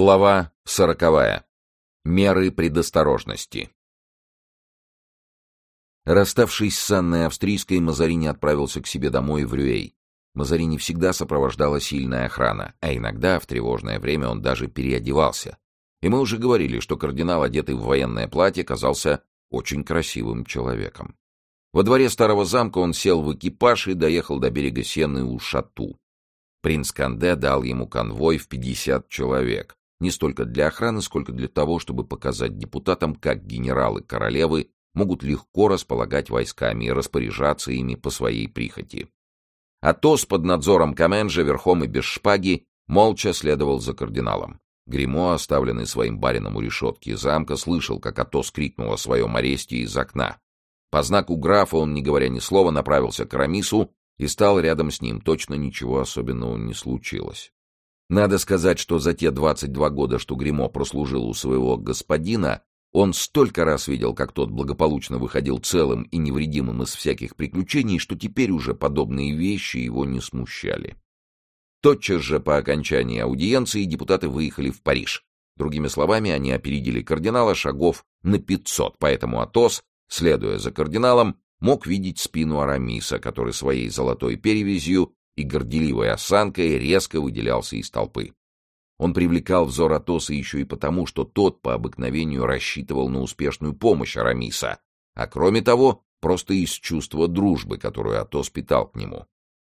Глава сороковая. Меры предосторожности. Расставшись с Анной Австрийской, Мазарини отправился к себе домой в Рюэй. Мазарини всегда сопровождала сильная охрана, а иногда в тревожное время он даже переодевался. И мы уже говорили, что кардинал, одетый в военное платье, казался очень красивым человеком. Во дворе старого замка он сел в экипаж и доехал до берега Сены у Шату. Принц Канде дал ему конвой в 50 человек, не столько для охраны, сколько для того, чтобы показать депутатам, как генералы королевы могут легко располагать войсками и распоряжаться ими по своей прихоти. Атос под надзором Каменжа верхом и без шпаги молча следовал за кардиналом. Гримо, оставленный своим барином у решетки замка, слышал, как Атос крикнул о своем аресте из окна. По знаку графа он, не говоря ни слова, направился к Рамису и стал рядом с ним. Точно ничего особенного не случилось. Надо сказать, что за те 22 года, что Гримо прослужил у своего господина, он столько раз видел, как тот благополучно выходил целым и невредимым из всяких приключений, что теперь уже подобные вещи его не смущали. Тотчас же по окончании аудиенции депутаты выехали в Париж. Другими словами, они опередили кардинала шагов на 500, поэтому Атос, следуя за кардиналом, мог видеть спину Арамиса, который своей золотой перевязью и горделивой осанкой резко выделялся из толпы. Он привлекал взор Атоса еще и потому, что тот по обыкновению рассчитывал на успешную помощь Арамиса, а кроме того, просто из чувства дружбы, которую Атос питал к нему.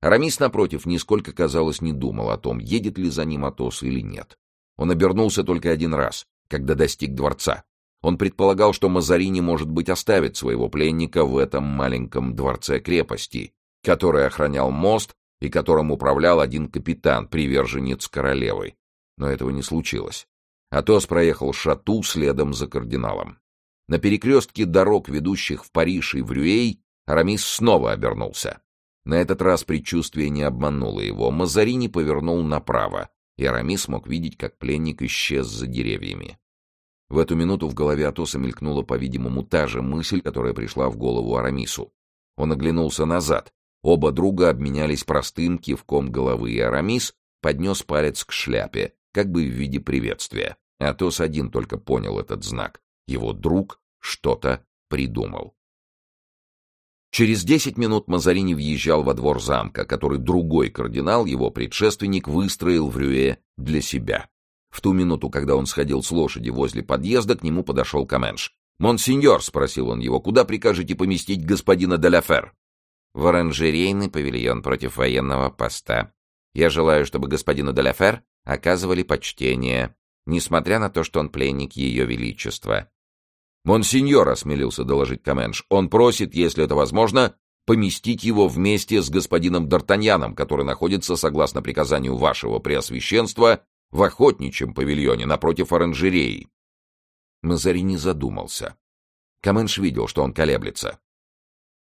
Арамис, напротив, нисколько, казалось, не думал о том, едет ли за ним Атос или нет. Он обернулся только один раз, когда достиг дворца. Он предполагал, что Мазарини, может быть, оставит своего пленника в этом маленьком дворце крепости, который охранял мост и которым управлял один капитан, приверженец королевы. Но этого не случилось. Атос проехал шату следом за кардиналом. На перекрестке дорог, ведущих в Париж и в Рюэй, Арамис снова обернулся. На этот раз предчувствие не обмануло его. Мазарини повернул направо, и Арамис мог видеть, как пленник исчез за деревьями. В эту минуту в голове Атоса мелькнула, по-видимому, та же мысль, которая пришла в голову Арамису. Он оглянулся назад. Оба друга обменялись простым кивком головы, и Арамис поднес палец к шляпе, как бы в виде приветствия. Атос один только понял этот знак. Его друг что-то придумал. Через десять минут Мазарини въезжал во двор замка, который другой кардинал, его предшественник, выстроил в Рюэ для себя. В ту минуту, когда он сходил с лошади возле подъезда, к нему подошел Каменш. «Монсеньор», — спросил он его, — «куда прикажете поместить господина Деляфер?» В оранжерейный павильон против военного поста. Я желаю, чтобы господину Деляфер оказывали почтение, несмотря на то, что он пленник ее величества. «Монсеньор», — осмелился доложить Каменш, — «он просит, если это возможно, поместить его вместе с господином Д'Артаньяном, который находится, согласно приказанию вашего преосвященства, в охотничьем павильоне напротив оранжереи». Мазарини задумался. Каменш видел, что он колеблется.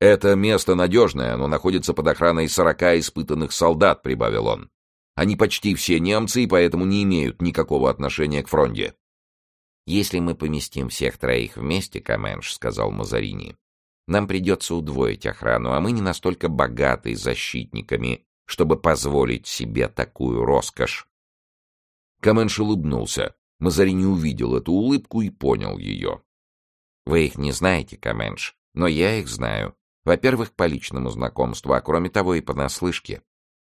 «Это место надежное, но находится под охраной сорока испытанных солдат», — прибавил он. «Они почти все немцы и поэтому не имеют никакого отношения к фронте». «Если мы поместим всех троих вместе, Каменш», — сказал Мазарини, — «нам придется удвоить охрану, а мы не настолько богаты защитниками, чтобы позволить себе такую роскошь». Каменш улыбнулся. Мазарини увидел эту улыбку и понял ее. «Вы их не знаете, Каменш, но я их знаю. Во-первых, по личному знакомству, а кроме того и понаслышке.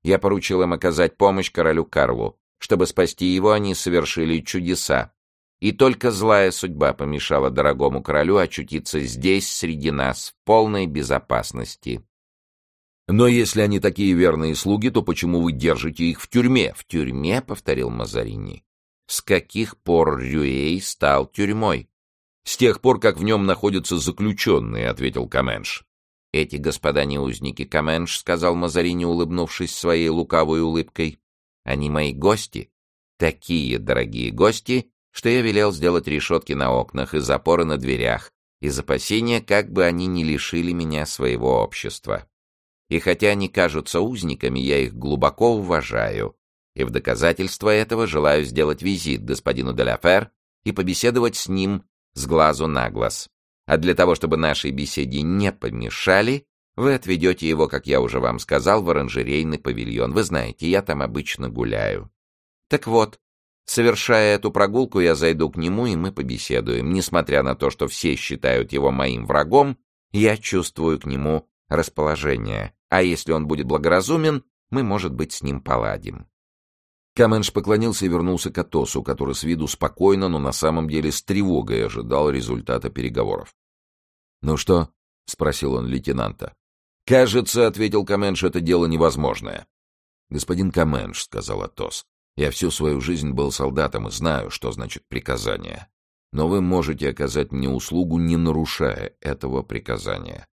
Я поручил им оказать помощь королю Карлу. Чтобы спасти его, они совершили чудеса. И только злая судьба помешала дорогому королю очутиться здесь, среди нас, в полной безопасности. «Но если они такие верные слуги, то почему вы держите их в тюрьме?» «В тюрьме?» — повторил Мазарини. «С каких пор Рюэй стал тюрьмой?» «С тех пор, как в нем находятся заключенные», — ответил Каменш. «Эти господа не узники Каменш», — сказал Мазарини, улыбнувшись своей лукавой улыбкой. «Они мои гости. Такие дорогие гости, что я велел сделать решетки на окнах и запоры на дверях, из опасения, как бы они не лишили меня своего общества. И хотя они кажутся узниками, я их глубоко уважаю, и в доказательство этого желаю сделать визит господину Деляфер и побеседовать с ним с глазу на глаз. А для того, чтобы нашей беседе не помешали, вы отведете его, как я уже вам сказал, в оранжерейный павильон. Вы знаете, я там обычно гуляю. Так вот, Совершая эту прогулку, я зайду к нему, и мы побеседуем. Несмотря на то, что все считают его моим врагом, я чувствую к нему расположение. А если он будет благоразумен, мы, может быть, с ним поладим. Каменш поклонился и вернулся к Атосу, который с виду спокойно, но на самом деле с тревогой ожидал результата переговоров. «Ну что?» — спросил он лейтенанта. «Кажется, — ответил Каменш, — это дело невозможное». «Господин Каменш», — сказал Атос, — «я всю свою жизнь был солдатом и знаю, что значит приказание. Но вы можете оказать мне услугу, не нарушая этого приказания».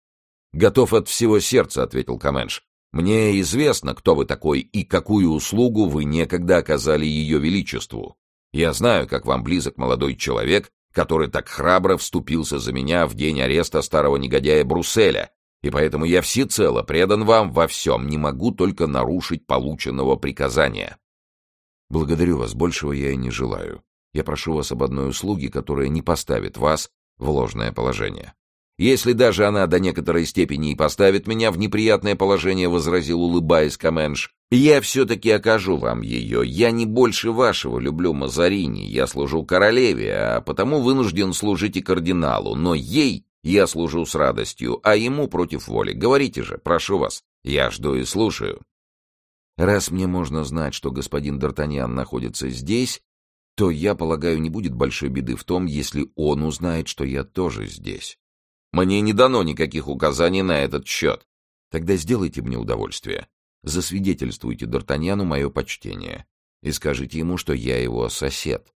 «Готов от всего сердца», — ответил Каменш. «Мне известно, кто вы такой и какую услугу вы некогда оказали ее величеству. Я знаю, как вам близок молодой человек, который так храбро вступился за меня в день ареста старого негодяя Брусселя, и поэтому я всецело предан вам во всем, не могу только нарушить полученного приказания. Благодарю вас, большего я и не желаю. Я прошу вас об одной услуге, которая не поставит вас в ложное положение. Если даже она до некоторой степени и поставит меня в неприятное положение, возразил, улыбаясь Каменш, я все-таки окажу вам ее. Я не больше вашего люблю Мазарини, я служу королеве, а потому вынужден служить и кардиналу, но ей я служу с радостью, а ему против воли. Говорите же, прошу вас. Я жду и слушаю. Раз мне можно знать, что господин Д'Артаньян находится здесь, то, я полагаю, не будет большой беды в том, если он узнает, что я тоже здесь. Мне не дано никаких указаний на этот счет. Тогда сделайте мне удовольствие. Засвидетельствуйте Д'Артаньяну мое почтение и скажите ему, что я его сосед.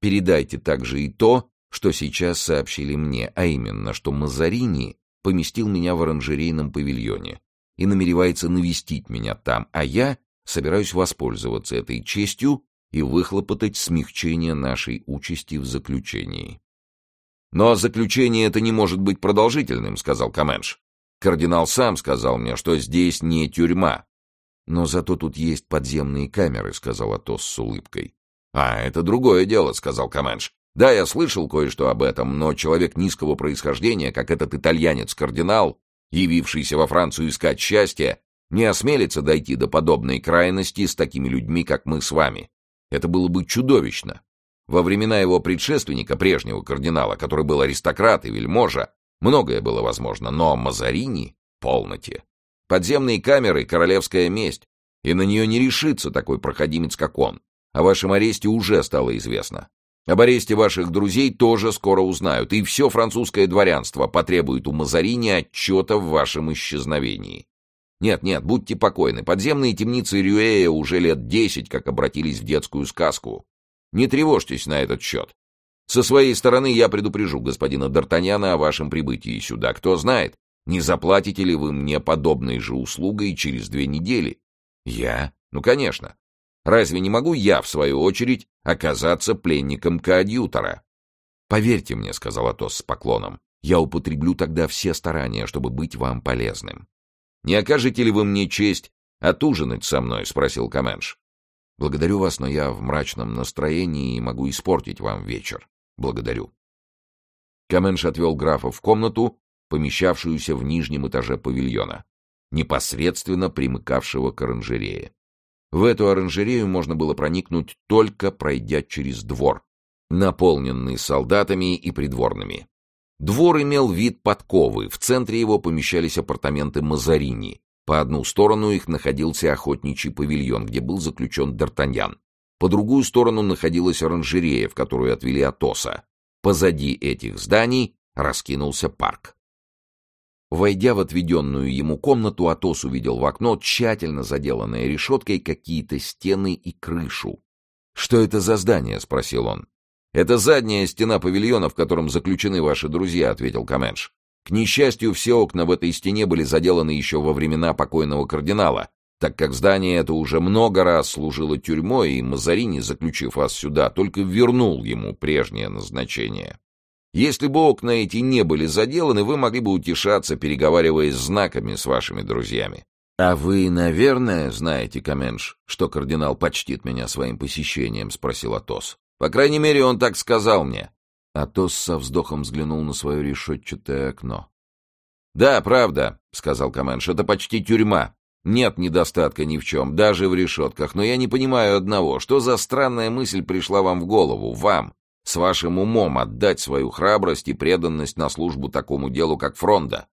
Передайте также и то, что сейчас сообщили мне, а именно, что Мазарини поместил меня в оранжерейном павильоне и намеревается навестить меня там, а я собираюсь воспользоваться этой честью и выхлопотать смягчение нашей участи в заключении. «Но заключение это не может быть продолжительным», — сказал Каменш. «Кардинал сам сказал мне, что здесь не тюрьма». «Но зато тут есть подземные камеры», — сказал Атос с улыбкой. «А, это другое дело», — сказал Каменш. Да, я слышал кое-что об этом, но человек низкого происхождения, как этот итальянец-кардинал, явившийся во Францию искать счастье, не осмелится дойти до подобной крайности с такими людьми, как мы с вами. Это было бы чудовищно. Во времена его предшественника, прежнего кардинала, который был аристократ и вельможа, многое было возможно, но Мазарини — полноте. Подземные камеры — королевская месть, и на нее не решится такой проходимец, как он. О вашем аресте уже стало известно. Об аресте ваших друзей тоже скоро узнают, и все французское дворянство потребует у Мазарини отчета в вашем исчезновении. Нет, нет, будьте покойны, подземные темницы Рюэя уже лет десять как обратились в детскую сказку. Не тревожьтесь на этот счет. Со своей стороны я предупрежу господина Д'Артаньяна о вашем прибытии сюда. Кто знает, не заплатите ли вы мне подобной же услугой через две недели? Я? Ну, конечно. Разве не могу я, в свою очередь, оказаться пленником коадьютора? «Поверьте мне», — сказал Атос с поклоном, — «я употреблю тогда все старания, чтобы быть вам полезным». «Не окажете ли вы мне честь отужинать со мной?» — спросил Каменш. «Благодарю вас, но я в мрачном настроении и могу испортить вам вечер. Благодарю». Каменш отвел графа в комнату, помещавшуюся в нижнем этаже павильона, непосредственно примыкавшего к оранжерее. В эту оранжерею можно было проникнуть только пройдя через двор, наполненный солдатами и придворными. Двор имел вид подковы, в центре его помещались апартаменты Мазарини. По одну сторону их находился охотничий павильон, где был заключен Д'Артаньян. По другую сторону находилась оранжерея, в которую отвели Атоса. Позади этих зданий раскинулся парк. Войдя в отведенную ему комнату, Атос увидел в окно тщательно заделанное решеткой какие-то стены и крышу. «Что это за здание?» — спросил он. «Это задняя стена павильона, в котором заключены ваши друзья», — ответил Каменш. «К несчастью, все окна в этой стене были заделаны еще во времена покойного кардинала, так как здание это уже много раз служило тюрьмой, и Мазарини, заключив вас сюда, только вернул ему прежнее назначение». Если бы окна эти не были заделаны, вы могли бы утешаться, переговариваясь знаками с вашими друзьями. «А вы, наверное, знаете, Каменш, что кардинал почтит меня своим посещением?» — спросил Атос. «По крайней мере, он так сказал мне». Атос со вздохом взглянул на свое решетчатое окно. «Да, правда», — сказал Каменш, — «это почти тюрьма. Нет недостатка ни в чем, даже в решетках, но я не понимаю одного, что за странная мысль пришла вам в голову, вам, с вашим умом отдать свою храбрость и преданность на службу такому делу, как фронта.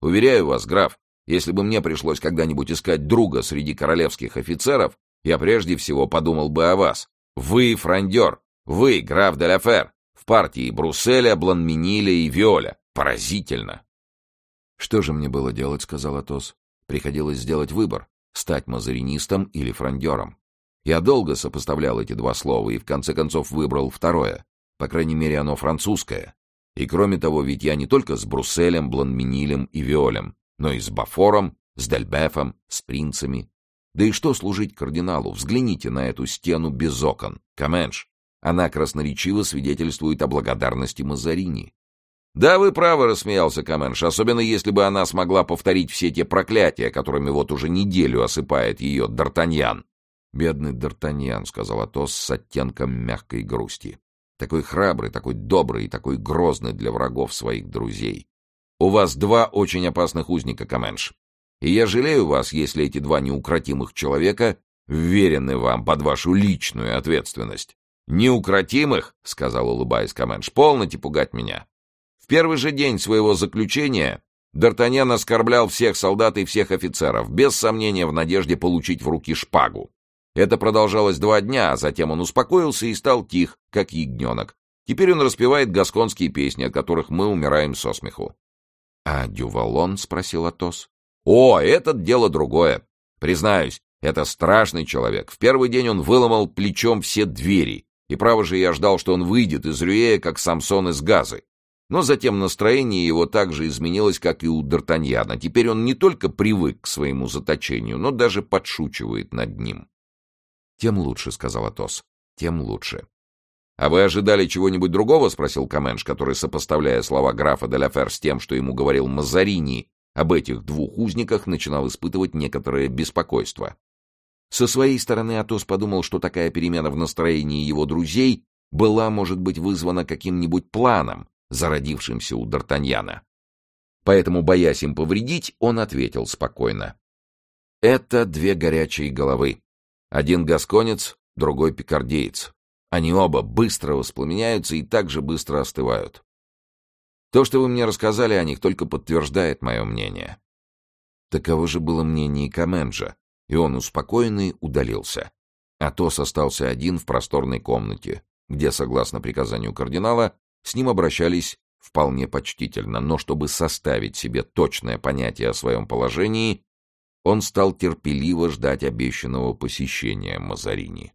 Уверяю вас, граф, если бы мне пришлось когда-нибудь искать друга среди королевских офицеров, я прежде всего подумал бы о вас. Вы фрондер, вы, граф де Ляфер, в партии Брусселя, Бланминиля и Виоля. Поразительно. «Что же мне было делать?» — сказал Атос. «Приходилось сделать выбор — стать мазаринистом или фрондером. Я долго сопоставлял эти два слова и в конце концов выбрал второе. По крайней мере, оно французское. И кроме того, ведь я не только с Брусселем, Бланминилем и Виолем, но и с Бафором, с Дельбефом, с принцами. Да и что служить кардиналу? Взгляните на эту стену без окон. Каменш. Она красноречиво свидетельствует о благодарности Мазарини. «Да, вы правы», — рассмеялся Каменш, «особенно если бы она смогла повторить все те проклятия, которыми вот уже неделю осыпает ее Д'Артаньян». «Бедный Д'Артаньян», — сказал Атос с оттенком мягкой грусти. «Такой храбрый, такой добрый и такой грозный для врагов своих друзей. У вас два очень опасных узника, Каменш. И я жалею вас, если эти два неукротимых человека вверены вам под вашу личную ответственность». «Неукротимых?» — сказал, улыбаясь Каменш. «Полноте пугать меня первый же день своего заключения Д'Артаньян оскорблял всех солдат и всех офицеров, без сомнения в надежде получить в руки шпагу. Это продолжалось два дня, а затем он успокоился и стал тих, как ягненок. Теперь он распевает гасконские песни, от которых мы умираем со смеху. — А Дювалон? — спросил Атос. — О, этот дело другое. Признаюсь, это страшный человек. В первый день он выломал плечом все двери. И право же я ждал, что он выйдет из Рюея, как Самсон из Газы. Но затем настроение его также изменилось, как и у Д'Артаньяна. Теперь он не только привык к своему заточению, но даже подшучивает над ним. «Тем лучше», — сказал Атос, — «тем лучше». «А вы ожидали чего-нибудь другого?» — спросил Каменш, который, сопоставляя слова графа де с тем, что ему говорил Мазарини, об этих двух узниках начинал испытывать некоторое беспокойство. Со своей стороны Атос подумал, что такая перемена в настроении его друзей была, может быть, вызвана каким-нибудь планом, зародившимся у Д'Артаньяна. Поэтому, боясь им повредить, он ответил спокойно. «Это две горячие головы. Один гасконец, другой пикардеец. Они оба быстро воспламеняются и также быстро остывают. То, что вы мне рассказали о них, только подтверждает мое мнение». Таково же было мнение Каменджа, и он успокоенный удалился. Атос остался один в просторной комнате, где, согласно приказанию кардинала, с ним обращались вполне почтительно, но чтобы составить себе точное понятие о своем положении, он стал терпеливо ждать обещанного посещения Мазарини.